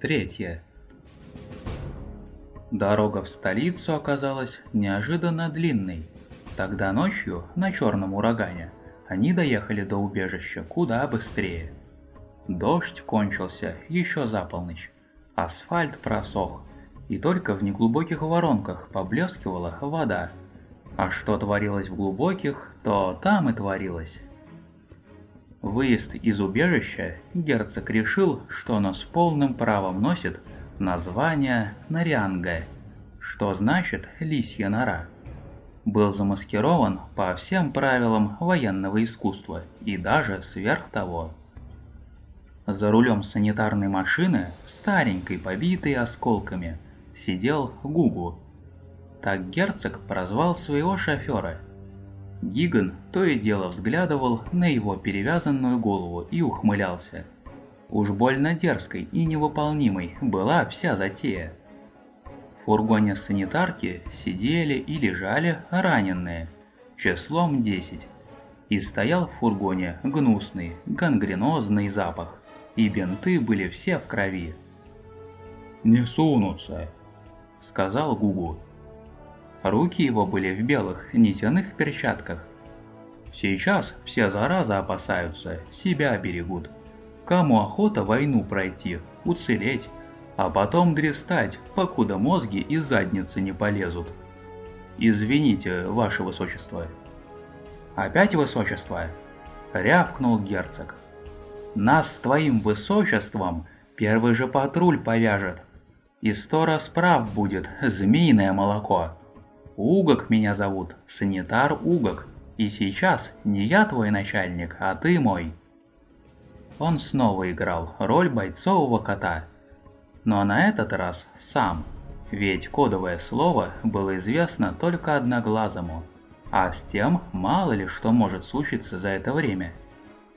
Третье. Дорога в столицу оказалась неожиданно длинной. Тогда ночью, на черном урагане, они доехали до убежища куда быстрее. Дождь кончился еще за полночь. Асфальт просох, и только в неглубоких воронках поблескивала вода. А что творилось в глубоких, то там и творилось. Выезд из убежища герцог решил, что оно с полным правом носит название Нарянга, что значит «лисья нора». Был замаскирован по всем правилам военного искусства и даже сверх того. За рулем санитарной машины, старенькой, побитой осколками, сидел Гугу. Так герцог прозвал своего шофера. Гиган то и дело взглядывал на его перевязанную голову и ухмылялся. Уж больно дерзкой и невыполнимой была вся затея. В фургоне санитарки сидели и лежали раненые, числом 10. И стоял в фургоне гнусный, гангренозный запах, и бинты были все в крови. «Не сунутся», — сказал Гугу. Руки его были в белых нитяных перчатках. Сейчас все зараза опасаются, себя берегут. Кому охота войну пройти, уцелеть, а потом дрестать, покуда мозги и задницы не полезут. Извините, ваше высочество. Опять высочество? Рявкнул герцог. Нас с твоим высочеством первый же патруль повяжет. И сто раз прав будет, змеиное молоко. Угок меня зовут, санитар Угок. И сейчас не я твой начальник, а ты мой. Он снова играл роль бойцового кота. Но на этот раз сам. Ведь кодовое слово было известно только одноглазому. А с тем мало ли что может случиться за это время.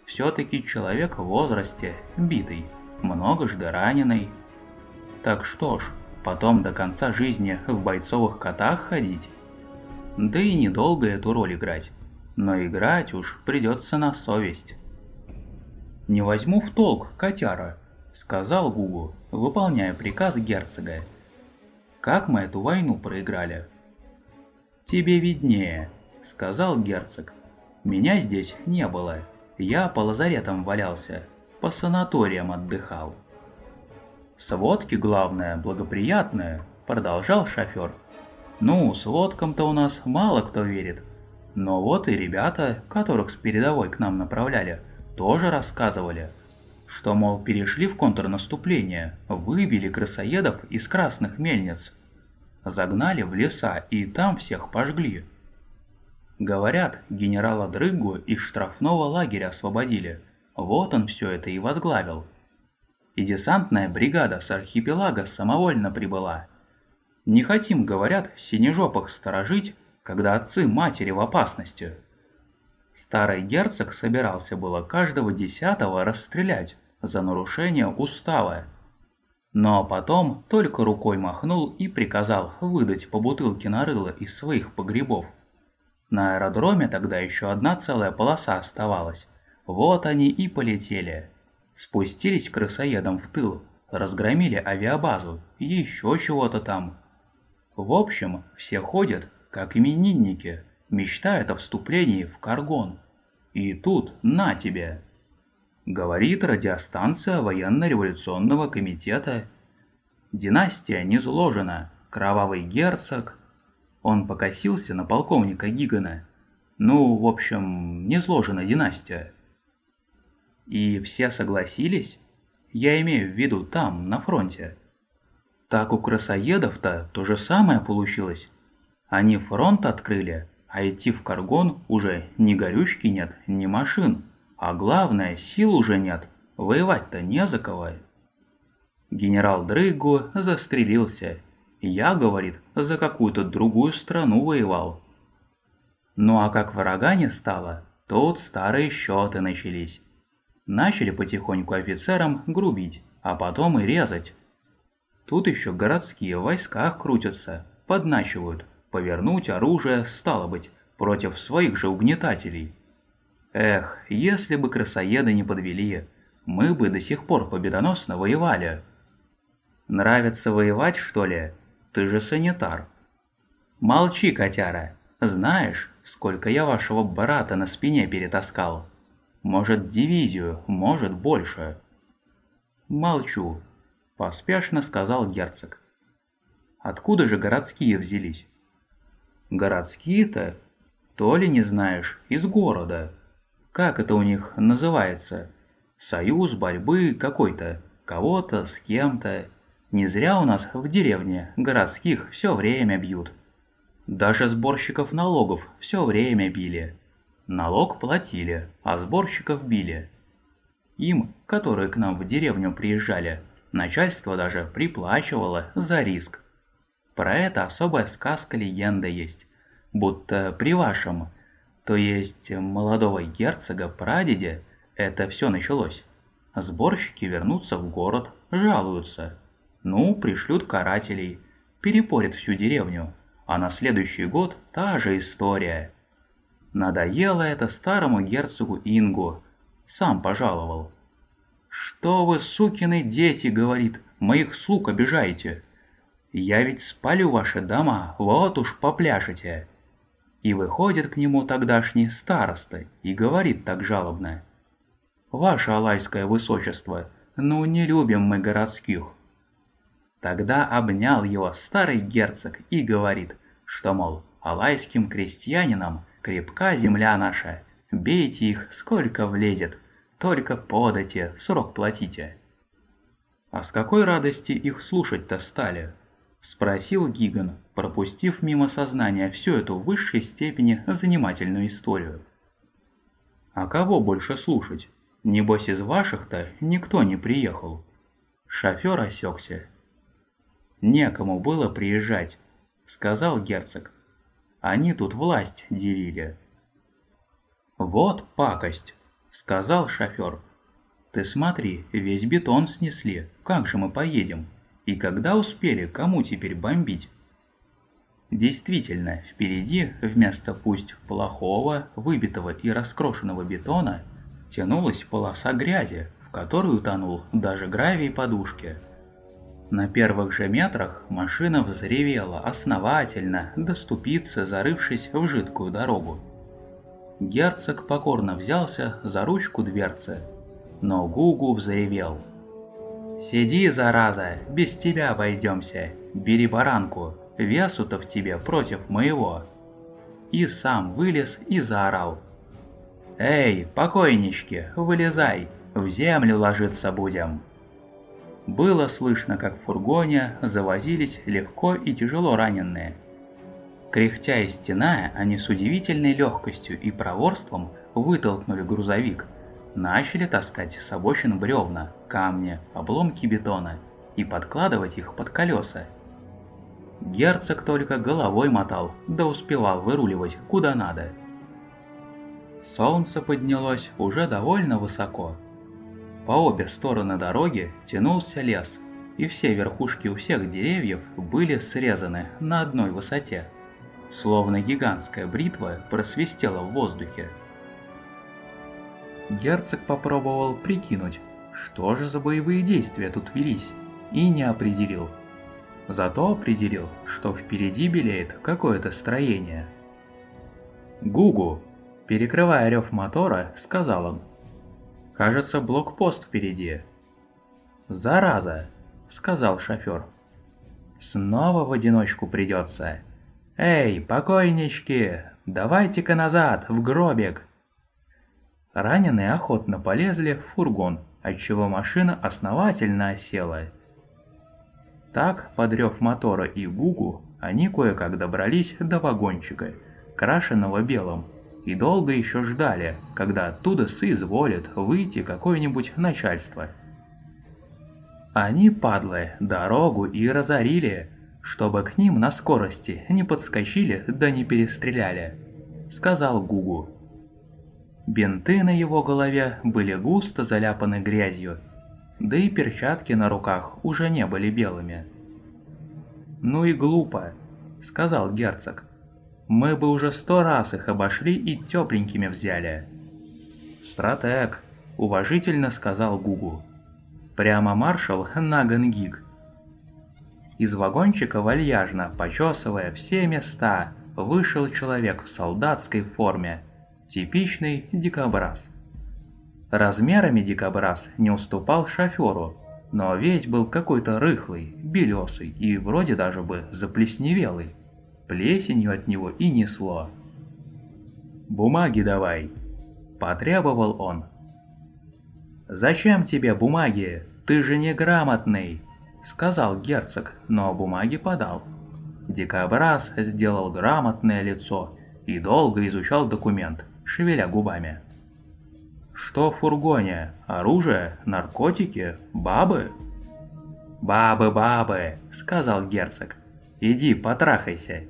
Все-таки человек в возрасте, битый, многожды раненый, так что ж, потом до конца жизни в бойцовых котах ходить? Да и недолго эту роль играть. Но играть уж придется на совесть. «Не возьму в толк, котяра», — сказал Гугу, выполняя приказ герцога. «Как мы эту войну проиграли?» «Тебе виднее», — сказал герцог. «Меня здесь не было. Я по лазаретам валялся, по санаториям отдыхал». «Сводки, главное, благоприятные», — продолжал шофер. «Ну, сводкам-то у нас мало кто верит. Но вот и ребята, которых с передовой к нам направляли, тоже рассказывали, что, мол, перешли в контрнаступление, выбили крысоедов из красных мельниц, загнали в леса и там всех пожгли. Говорят, генерала Дрыгу из штрафного лагеря освободили. Вот он все это и возглавил и десантная бригада с архипелага самовольно прибыла. Не хотим, говорят, синежопых сторожить, когда отцы матери в опасности. Старый герцог собирался было каждого десятого расстрелять за нарушение устава. Но потом только рукой махнул и приказал выдать по бутылке на рыло из своих погребов. На аэродроме тогда еще одна целая полоса оставалась. Вот они и полетели. Спустились крысоедом в тыл, разгромили авиабазу, еще чего-то там. В общем, все ходят, как именинники, мечтают о вступлении в Каргон. И тут на тебе. Говорит радиостанция военно-революционного комитета. Династия не сложена, кровавый герцог. Он покосился на полковника Гигана. Ну, в общем, не сложена династия. И все согласились? Я имею в виду там, на фронте. Так у красоедов-то то же самое получилось. Они фронт открыли, а идти в Каргон уже ни горючки нет, ни машин. А главное, сил уже нет, воевать-то не за кого. Генерал Дрыгу застрелился. Я, говорит, за какую-то другую страну воевал. Ну а как врага не стало, тут старые счеты начались. Начали потихоньку офицерам грубить, а потом и резать. Тут еще городские в войсках крутятся, подначивают, повернуть оружие, стало быть, против своих же угнетателей. Эх, если бы красоеды не подвели, мы бы до сих пор победоносно воевали. Нравится воевать, что ли? Ты же санитар. Молчи, котяра. Знаешь, сколько я вашего брата на спине перетаскал? Может, дивизию, может, больше. Молчу, поспешно сказал герцог. Откуда же городские взялись? Городские-то? То ли не знаешь, из города. Как это у них называется? Союз борьбы какой-то, кого-то с кем-то. Не зря у нас в деревне городских все время бьют. Даже сборщиков налогов все время били. Налог платили, а сборщиков били. Им, которые к нам в деревню приезжали, начальство даже приплачивало за риск. Про это особая сказка-легенда есть, будто при вашем, то есть молодого герцога прадеде, это все началось. Сборщики вернутся в город, жалуются. Ну, пришлют карателей, перепорят всю деревню, а на следующий год та же история. Надоело это старому герцогу Ингу, сам пожаловал. «Что вы, сукины дети, — говорит, — моих слуг обижаете? Я ведь спалю ваши дома, вот уж попляшете!» И выходит к нему тогдашний староста и говорит так жалобно. «Ваше алайское высочество, ну не любим мы городских, Тогда обнял его старый герцог и говорит, что, мол, алайским крестьянинам крепка земля наша, бейте их сколько влезет, только подайте, срок платите. А с какой радости их слушать-то стали? Спросил Гиган, пропустив мимо сознания всю эту в высшей степени занимательную историю. А кого больше слушать? Небось из ваших-то никто не приехал. Шофер осекся некому было приезжать», — сказал герцог. «Они тут власть делили». «Вот пакость», — сказал шофер. «Ты смотри, весь бетон снесли, как же мы поедем? И когда успели, кому теперь бомбить?» Действительно, впереди, вместо пусть плохого, выбитого и раскрошенного бетона, тянулась полоса грязи, в которую утонул даже гравий подушки. На первых же метрах машина взревела основательно, доступиться, зарывшись в жидкую дорогу. Герцог покорно взялся за ручку дверцы, но Гугу взревел. «Сиди, зараза, без тебя обойдемся, бери баранку, весу-то в тебе против моего». И сам вылез и заорал. «Эй, покойнички, вылезай, в землю ложиться будем!» Было слышно, как в фургоне завозились легко и тяжело раненые. Кряхтя и стеная, они с удивительной легкостью и проворством вытолкнули грузовик, начали таскать с обочин бревна, камни, обломки бетона и подкладывать их под колеса. Герцог только головой мотал, да успевал выруливать куда надо. Солнце поднялось уже довольно высоко, по обе стороны дороги тянулся лес, и все верхушки у всех деревьев были срезаны на одной высоте. Словно гигантская бритва просвистела в воздухе. Герцог попробовал прикинуть, что же за боевые действия тут велись, и не определил. Зато определил, что впереди белеет какое-то строение. «Гугу!» Перекрывая рев мотора, сказал он – Кажется, блокпост впереди. «Зараза!» — сказал шофер. «Снова в одиночку придется. Эй, покойнички, давайте-ка назад, в гробик!» Раненые охотно полезли в фургон, отчего машина основательно осела. Так, подрев мотора и гугу, они кое-как добрались до вагончика, крашенного белым, и долго еще ждали, когда оттуда соизволит выйти какое-нибудь начальство. Они, падлы, дорогу и разорили, чтобы к ним на скорости не подскочили да не перестреляли, сказал Гугу. Бинты на его голове были густо заляпаны грязью, да и перчатки на руках уже не были белыми. «Ну и глупо», — сказал герцог. Мы бы уже сто раз их обошли и тепленькими взяли. «Стратег», — уважительно сказал Гугу. «Прямо маршал Нагангиг. Из вагончика вальяжно, почесывая все места, вышел человек в солдатской форме. Типичный дикобраз. Размерами дикобраз не уступал шоферу, но весь был какой-то рыхлый, белесый и вроде даже бы заплесневелый. Плесенью от него и несло. «Бумаги давай!» – потребовал он. «Зачем тебе бумаги? Ты же неграмотный!» – сказал герцог, но бумаги подал. Дикобраз сделал грамотное лицо и долго изучал документ, шевеля губами. «Что в фургоне? Оружие? Наркотики? Бабы?» «Бабы, бабы!» – сказал герцог. «Иди, потрахайся!»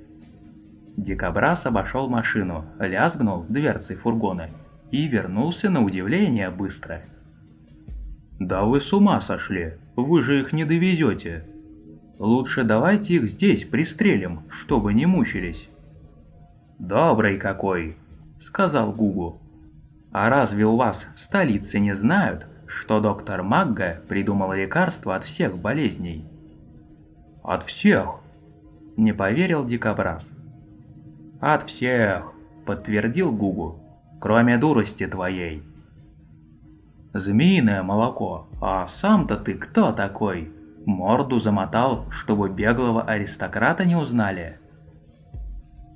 Дикобраз обошел машину, лязгнул дверцей фургона и вернулся на удивление быстро. «Да вы с ума сошли! Вы же их не довезете!» «Лучше давайте их здесь пристрелим, чтобы не мучились!» «Добрый какой!» — сказал Гугу. «А разве у вас в столице не знают, что доктор Магга придумал лекарство от всех болезней?» «От всех?» — не поверил Дикобраз. «От всех!» — подтвердил Гугу. «Кроме дурости твоей!» «Змеиное молоко! А сам-то ты кто такой?» Морду замотал, чтобы беглого аристократа не узнали.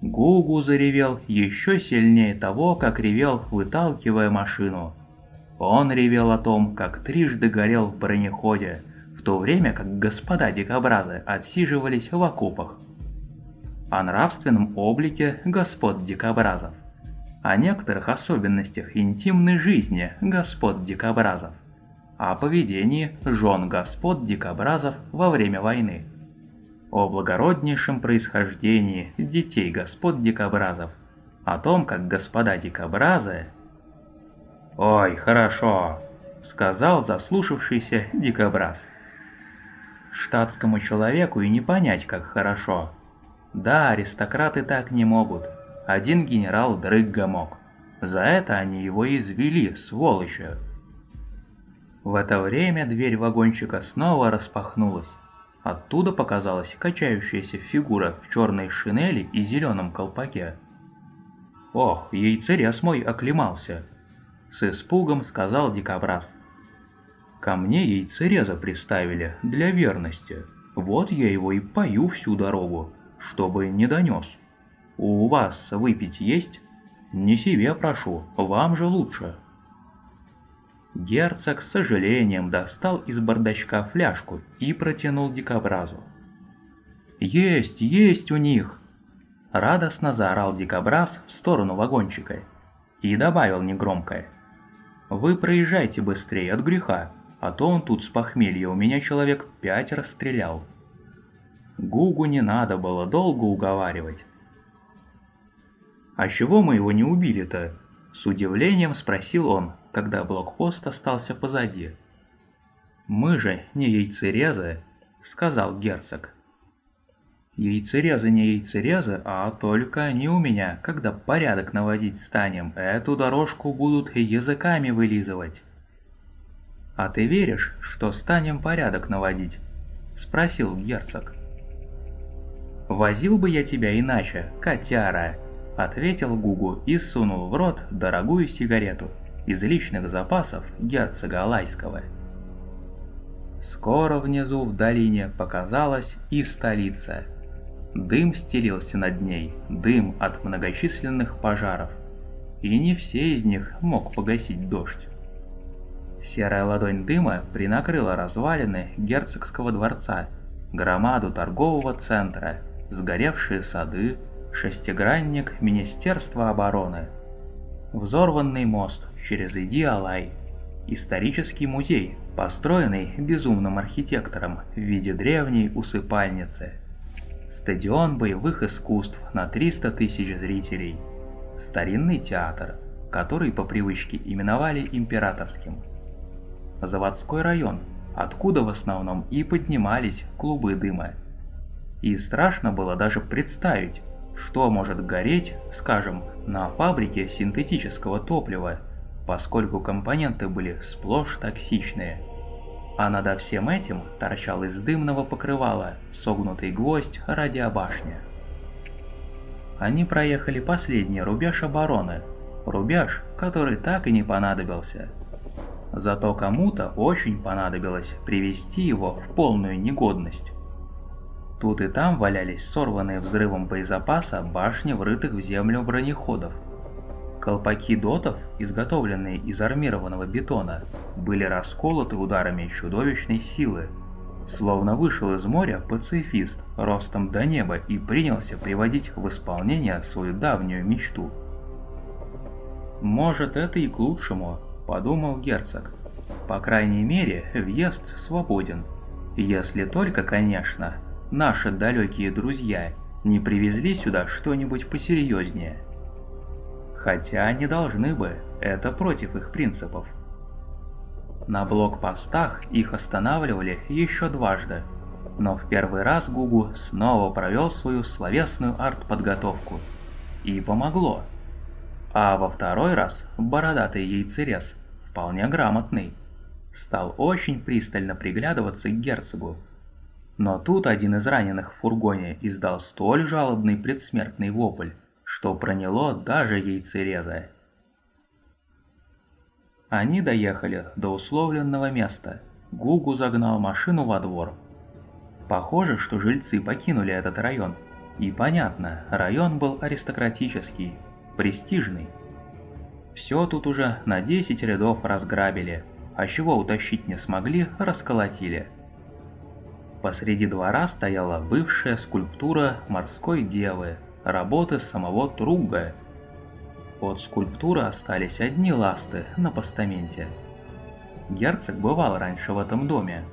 Гугу заревел еще сильнее того, как ревел, выталкивая машину. Он ревел о том, как трижды горел в бронеходе, в то время как господа дикобразы отсиживались в окопах о нравственном облике господ дикобразов, о некоторых особенностях интимной жизни господ дикобразов, о поведении жен господ дикобразов во время войны, о благороднейшем происхождении детей господ дикобразов, о том, как господа дикобразы... «Ой, хорошо», — сказал заслушавшийся дикобраз. Штатскому человеку и не понять, как хорошо — да, аристократы так не могут. Один генерал Дрыгга мог. За это они его извели, сволочи. В это время дверь вагончика снова распахнулась. Оттуда показалась качающаяся фигура в черной шинели и зеленом колпаке. «Ох, яйцерез мой оклемался!» С испугом сказал дикобраз. «Ко мне яйцереза приставили для верности. Вот я его и пою всю дорогу чтобы не донес. У вас выпить есть? Не себе прошу, вам же лучше. Герцог с сожалением достал из бардачка фляжку и протянул дикобразу. «Есть, есть у них!» Радостно заорал дикобраз в сторону вагончика и добавил негромко. «Вы проезжайте быстрее от греха, а то он тут с похмелья у меня человек пять расстрелял». Гугу не надо было долго уговаривать. «А чего мы его не убили-то?» С удивлением спросил он, когда блокпост остался позади. «Мы же не яйцерезы», — сказал герцог. «Яйцерезы не яйцерезы, а только они у меня, когда порядок наводить станем, эту дорожку будут языками вылизывать». «А ты веришь, что станем порядок наводить?» — спросил герцог. «Возил бы я тебя иначе, котяра!» – ответил Гугу и сунул в рот дорогую сигарету из личных запасов герцога Алайского. Скоро внизу в долине показалась и столица. Дым стелился над ней, дым от многочисленных пожаров. И не все из них мог погасить дождь. Серая ладонь дыма принакрыла развалины герцогского дворца, громаду торгового центра – сгоревшие сады, шестигранник Министерства обороны, взорванный мост через Иди-Алай, исторический музей, построенный безумным архитектором в виде древней усыпальницы, стадион боевых искусств на 300 тысяч зрителей, старинный театр, который по привычке именовали императорским, заводской район, откуда в основном и поднимались клубы дыма, и страшно было даже представить, что может гореть, скажем, на фабрике синтетического топлива, поскольку компоненты были сплошь токсичные. а над всем этим торчал из дымного покрывала согнутый гвоздь радиобашня. Они проехали последний рубеж обороны, рубеж, который так и не понадобился. Зато кому-то очень понадобилось привести его в полную негодность. Тут и там валялись сорванные взрывом боезапаса башни врытых в землю бронеходов – Колпаки дотов, изготовленные из армированного бетона, были расколоты ударами чудовищной силы. Словно вышел из моря пацифист ростом до неба и принялся приводить в исполнение свою давнюю мечту. «Может, это и к лучшему», – подумал герцог. «По крайней мере, въезд свободен. Если только, конечно, наши далекие друзья не привезли сюда что-нибудь посерьезнее». Хотя они должны бы, это против их принципов. На блокпостах их останавливали еще дважды, но в первый раз Гугу снова провел свою словесную артподготовку. И помогло. А во второй раз бородатый яйцерез, вполне грамотный, стал очень пристально приглядываться к герцогу. Но тут один из раненых в фургоне издал столь жалобный предсмертный вопль, что проняло даже яйцереза. Они доехали до условленного места. Гугу загнал машину во двор. Похоже, что жильцы покинули этот район. И понятно, район был аристократический, престижный. Все тут уже на 10 рядов разграбили, а чего утащить не смогли, расколотили. Посреди двора стояла бывшая скульптура морской девы, работы самого Труга. От скульптуры остались одни ласты на постаменте. Герцог бывал раньше в этом доме.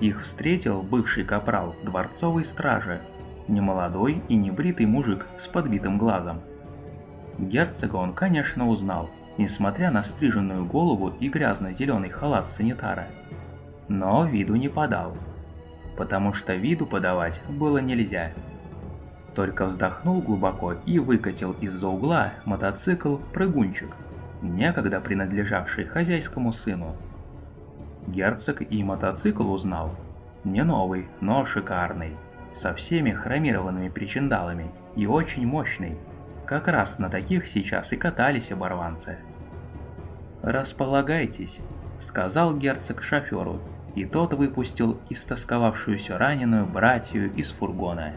Их встретил бывший капрал дворцовой стражи, немолодой и небритый мужик с подбитым глазом. Герцога он, конечно, узнал, несмотря на стриженную голову и грязно-зеленый халат санитара. Но виду не подал, потому что виду подавать было нельзя – только вздохнул глубоко и выкатил из-за угла мотоцикл-прыгунчик, некогда принадлежавший хозяйскому сыну. Герцог и мотоцикл узнал. Не новый, но шикарный, со всеми хромированными причиндалами и очень мощный. Как раз на таких сейчас и катались оборванцы. «Располагайтесь», — сказал герцог шоферу, и тот выпустил истосковавшуюся раненую братью из фургона.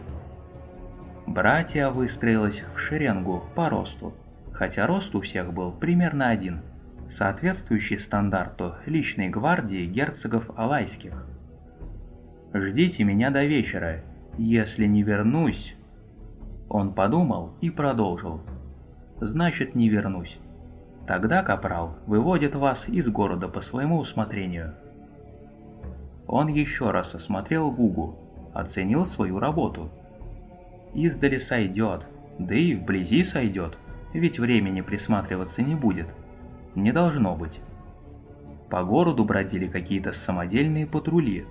Братья выстроилась в шеренгу по росту, хотя рост у всех был примерно один, соответствующий стандарту личной гвардии герцогов Алайских. «Ждите меня до вечера, если не вернусь...» Он подумал и продолжил. «Значит, не вернусь. Тогда Капрал выводит вас из города по своему усмотрению». Он еще раз осмотрел Гугу, оценил свою работу – Издали сойдет, да и вблизи сойдет, ведь времени присматриваться не будет. Не должно быть. По городу бродили какие-то самодельные патрули,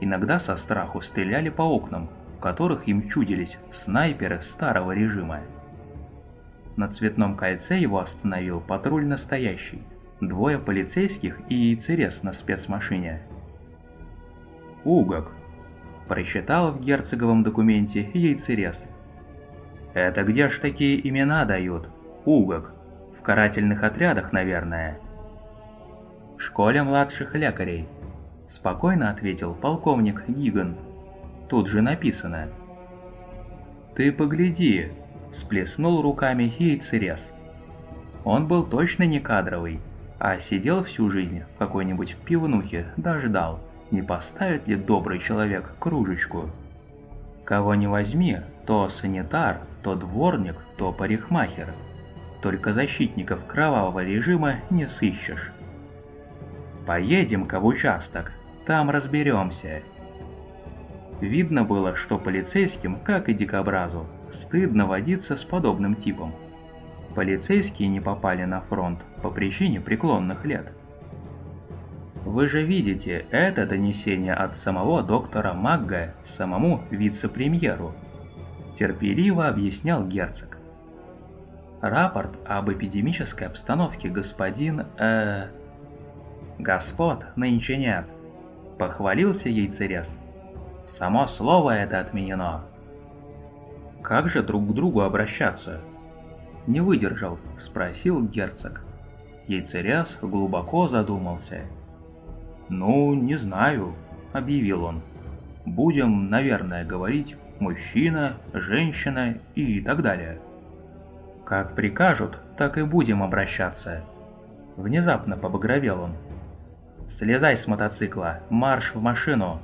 иногда со страху стреляли по окнам, в которых им чудились снайперы старого режима. На цветном кольце его остановил патруль настоящий, двое полицейских и яйцерез на спецмашине. «Угок», прочитал в герцоговом документе яйцерез. Это где ж такие имена дают? Угок. В карательных отрядах, наверное. В школе младших лекарей. Спокойно ответил полковник Гиган. Тут же написано. Ты погляди, всплеснул руками яйцерез. Он был точно не кадровый, а сидел всю жизнь в какой-нибудь пивнухе, дождал не поставит ли добрый человек кружечку. Кого не возьми, то санитар, то дворник, то парикмахер. Только защитников кровавого режима не сыщешь. Поедем-ка в участок, там разберемся. Видно было, что полицейским, как и дикобразу, стыдно водиться с подобным типом. Полицейские не попали на фронт по причине преклонных лет. Вы же видите, это донесение от самого доктора Магга самому вице-премьеру. Терпеливо объяснял герцог. Рапорт об эпидемической обстановке господин... э... Господ нынче нет, Похвалился яйцерез. Само слово это отменено. Как же друг к другу обращаться? Не выдержал, спросил герцог. Яйцеряс глубоко задумался. «Ну, не знаю», — объявил он. «Будем, наверное, говорить мужчина, женщина и так далее». «Как прикажут, так и будем обращаться». Внезапно побагровел он. «Слезай с мотоцикла, марш в машину!»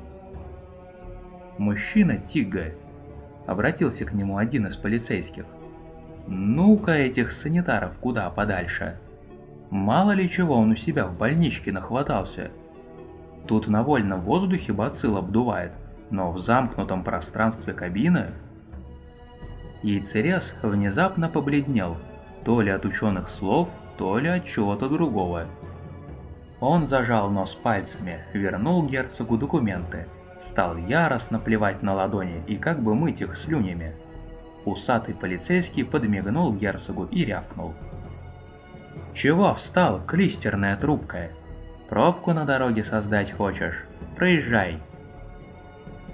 Мужчина Тигга. Обратился к нему один из полицейских. «Ну-ка этих санитаров куда подальше!» Мало ли чего он у себя в больничке нахватался. Тут на вольном воздухе бацилл обдувает, но в замкнутом пространстве кабины... Яйцерез внезапно побледнел, то ли от ученых слов, то ли от чего-то другого. Он зажал нос пальцами, вернул герцогу документы, стал яростно плевать на ладони и как бы мыть их слюнями. Усатый полицейский подмигнул герцогу и рявкнул. «Чего встал, клистерная трубка? Пробку на дороге создать хочешь? Проезжай!»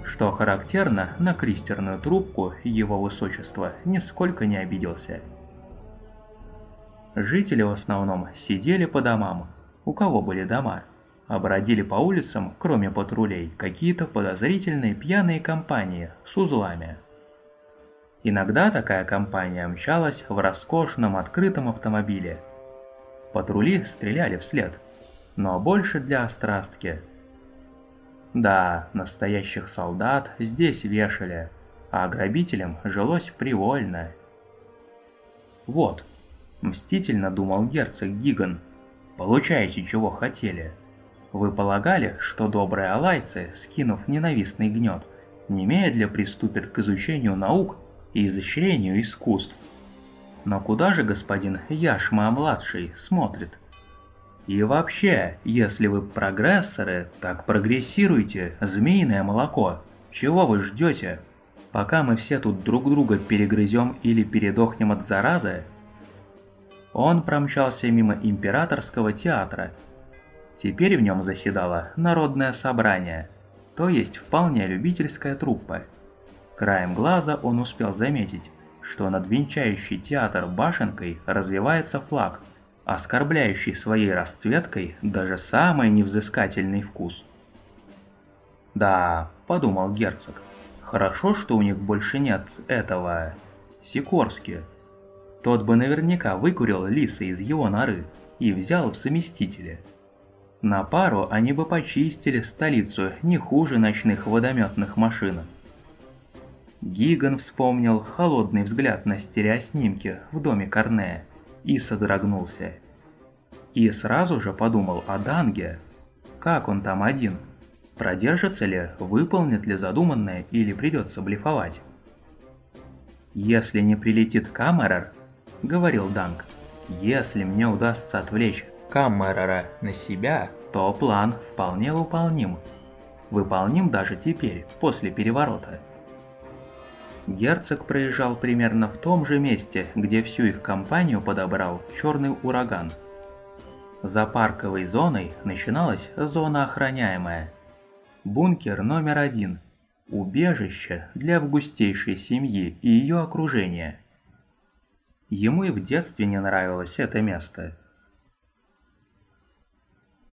Что характерно, на клистерную трубку его высочество нисколько не обиделся. Жители в основном сидели по домам, у кого были дома, обродили по улицам, кроме патрулей, какие-то подозрительные пьяные компании с узлами. Иногда такая компания мчалась в роскошном открытом автомобиле – Патрули стреляли вслед, но больше для острастки. Да, настоящих солдат здесь вешали, а грабителям жилось привольно. Вот, мстительно думал герцог Гиган, получаете чего хотели. Вы полагали, что добрые алайцы, скинув ненавистный гнет, немедля приступят к изучению наук и изощрению искусств? Но куда же господин Яшма-младший смотрит? И вообще, если вы прогрессоры, так прогрессируйте, змеиное молоко. Чего вы ждете? Пока мы все тут друг друга перегрызем или передохнем от заразы? Он промчался мимо императорского театра. Теперь в нем заседало народное собрание, то есть вполне любительская труппа. Краем глаза он успел заметить, что над венчающий театр башенкой развивается флаг, оскорбляющий своей расцветкой даже самый невзыскательный вкус. «Да», — подумал герцог, — «хорошо, что у них больше нет этого... Сикорски. Тот бы наверняка выкурил лиса из его норы и взял в заместителя. На пару они бы почистили столицу не хуже ночных водометных машин». Гиган вспомнил холодный взгляд на стереоснимке в доме Корнея и содрогнулся. И сразу же подумал о Данге. Как он там один? Продержится ли, выполнит ли задуманное или придется блефовать? «Если не прилетит Камерер», — говорил Данг, — «если мне удастся отвлечь Камерера на себя, то план вполне выполним. Выполним даже теперь, после переворота». Герцог проезжал примерно в том же месте, где всю их компанию подобрал черный ураган. За парковой зоной начиналась зона охраняемая. Бункер номер один. Убежище для августейшей семьи и ее окружения. Ему и в детстве не нравилось это место.